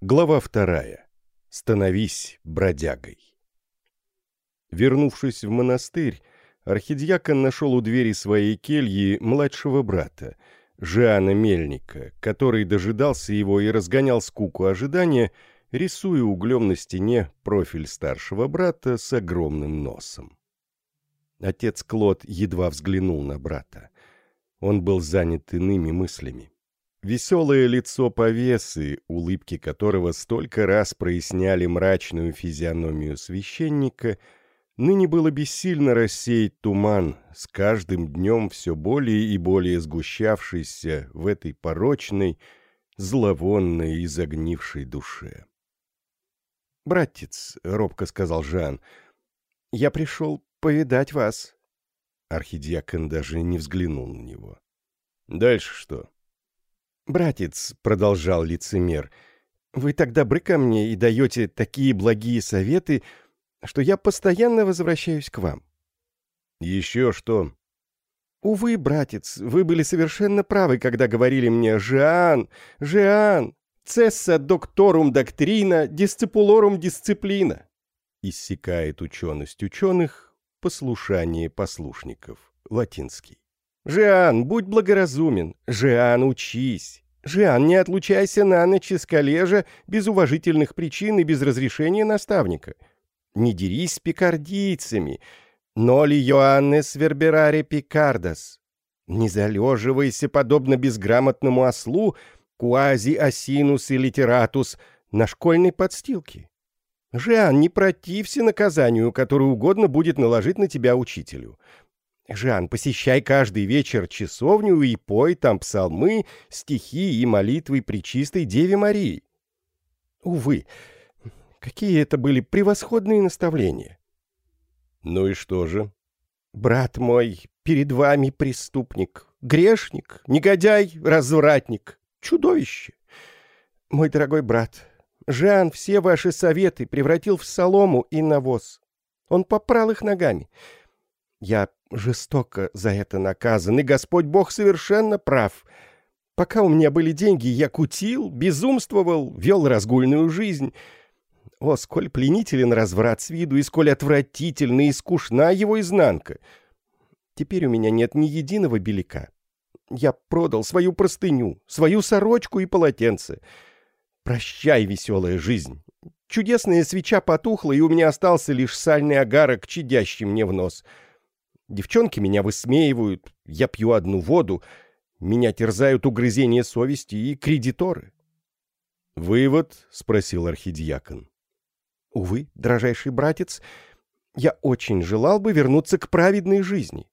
Глава вторая. Становись бродягой. Вернувшись в монастырь, архидиакон нашел у двери своей кельи младшего брата, Жиана Мельника, который дожидался его и разгонял скуку ожидания, рисуя углем на стене профиль старшего брата с огромным носом. Отец Клод едва взглянул на брата. Он был занят иными мыслями. Веселое лицо повесы, улыбки которого столько раз проясняли мрачную физиономию священника, ныне было бессильно рассеять туман, с каждым днем все более и более сгущавшийся в этой порочной, зловонной и загнившей душе. «Братец», — робко сказал Жан, — «я пришел повидать вас». Архидиакон даже не взглянул на него. «Дальше что?» «Братец», — продолжал лицемер, — «вы так добры ко мне и даете такие благие советы, что я постоянно возвращаюсь к вам». «Еще что?» «Увы, братец, вы были совершенно правы, когда говорили мне «Жиан, Жиан, цесса докторум доктрина, дисципулорум дисциплина». Иссякает ученость ученых, послушание послушников. Латинский. «Жиан, будь благоразумен! Жиан, учись! Жиан, не отлучайся на ночь из коллежа без уважительных причин и без разрешения наставника. Не дерись с пикардийцами, ноли Йоаннес вербераре пикардас. Не залеживайся, подобно безграмотному ослу, куази осинус и литератус, на школьной подстилке. Жиан, не протився наказанию, которое угодно будет наложить на тебя учителю. Жан, посещай каждый вечер часовню и пой там псалмы, стихи и молитвы при чистой Деве Марии. Увы, какие это были превосходные наставления. Ну и что же? Брат мой, перед вами преступник, грешник, негодяй, развратник, чудовище. Мой дорогой брат, Жан все ваши советы превратил в солому и навоз. Он попрал их ногами. Я жестоко за это наказан, и Господь Бог совершенно прав. Пока у меня были деньги, я кутил, безумствовал, вел разгульную жизнь. О, сколь пленителен разврат с виду, и сколь отвратительна и скучна его изнанка. Теперь у меня нет ни единого беляка. Я продал свою простыню, свою сорочку и полотенце. Прощай, веселая жизнь. Чудесная свеча потухла, и у меня остался лишь сальный агарок, чадящий мне в нос — Девчонки меня высмеивают, я пью одну воду, меня терзают угрызения совести и кредиторы. «Вывод?» — спросил архидиакон. «Увы, дрожайший братец, я очень желал бы вернуться к праведной жизни.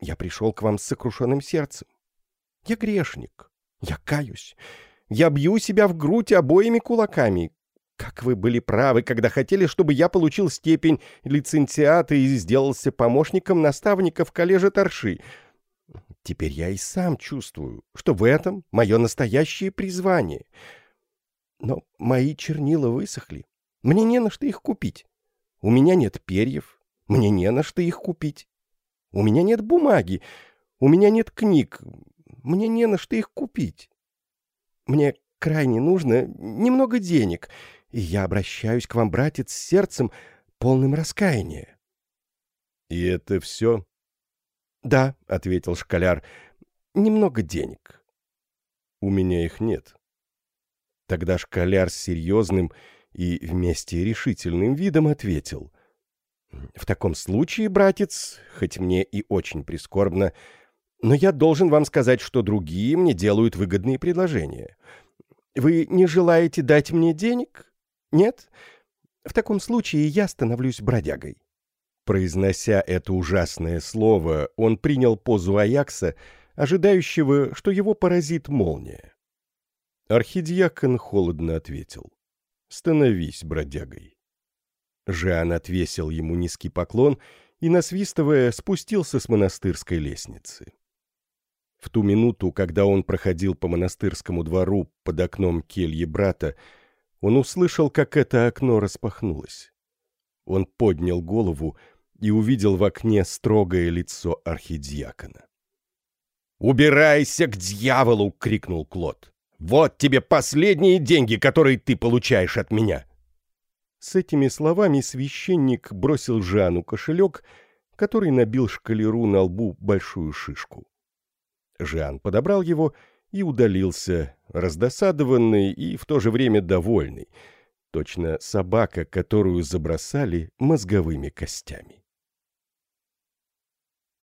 Я пришел к вам с сокрушенным сердцем. Я грешник, я каюсь, я бью себя в грудь обоими кулаками, как вы были правы, когда хотели, чтобы я получил степень лицензиата и сделался помощником наставника в коллеже Торши. Теперь я и сам чувствую, что в этом мое настоящее призвание. Но мои чернила высохли. Мне не на что их купить. У меня нет перьев. Мне не на что их купить. У меня нет бумаги. У меня нет книг. Мне не на что их купить. Мне крайне нужно немного денег — и я обращаюсь к вам, братец, с сердцем, полным раскаяния». «И это все?» «Да», — ответил школяр, — «немного денег». «У меня их нет». Тогда школяр с серьезным и вместе решительным видом ответил. «В таком случае, братец, хоть мне и очень прискорбно, но я должен вам сказать, что другие мне делают выгодные предложения. Вы не желаете дать мне денег? Нет? В таком случае я становлюсь бродягой». Произнося это ужасное слово, он принял позу Аякса, ожидающего, что его поразит молния. Архидиакон холодно ответил. «Становись бродягой». Жан отвесил ему низкий поклон и, насвистывая, спустился с монастырской лестницы. В ту минуту, когда он проходил по монастырскому двору под окном кельи брата, он услышал, как это окно распахнулось. Он поднял голову и увидел в окне строгое лицо архидиакона. «Убирайся к дьяволу!» — крикнул Клод. Вот тебе последние деньги, которые ты получаешь от меня!» С этими словами священник бросил Жану кошелек, который набил шкалеру на лбу большую шишку. Жан подобрал его и удалился, раздосадованный и в то же время довольный, точно собака, которую забросали мозговыми костями.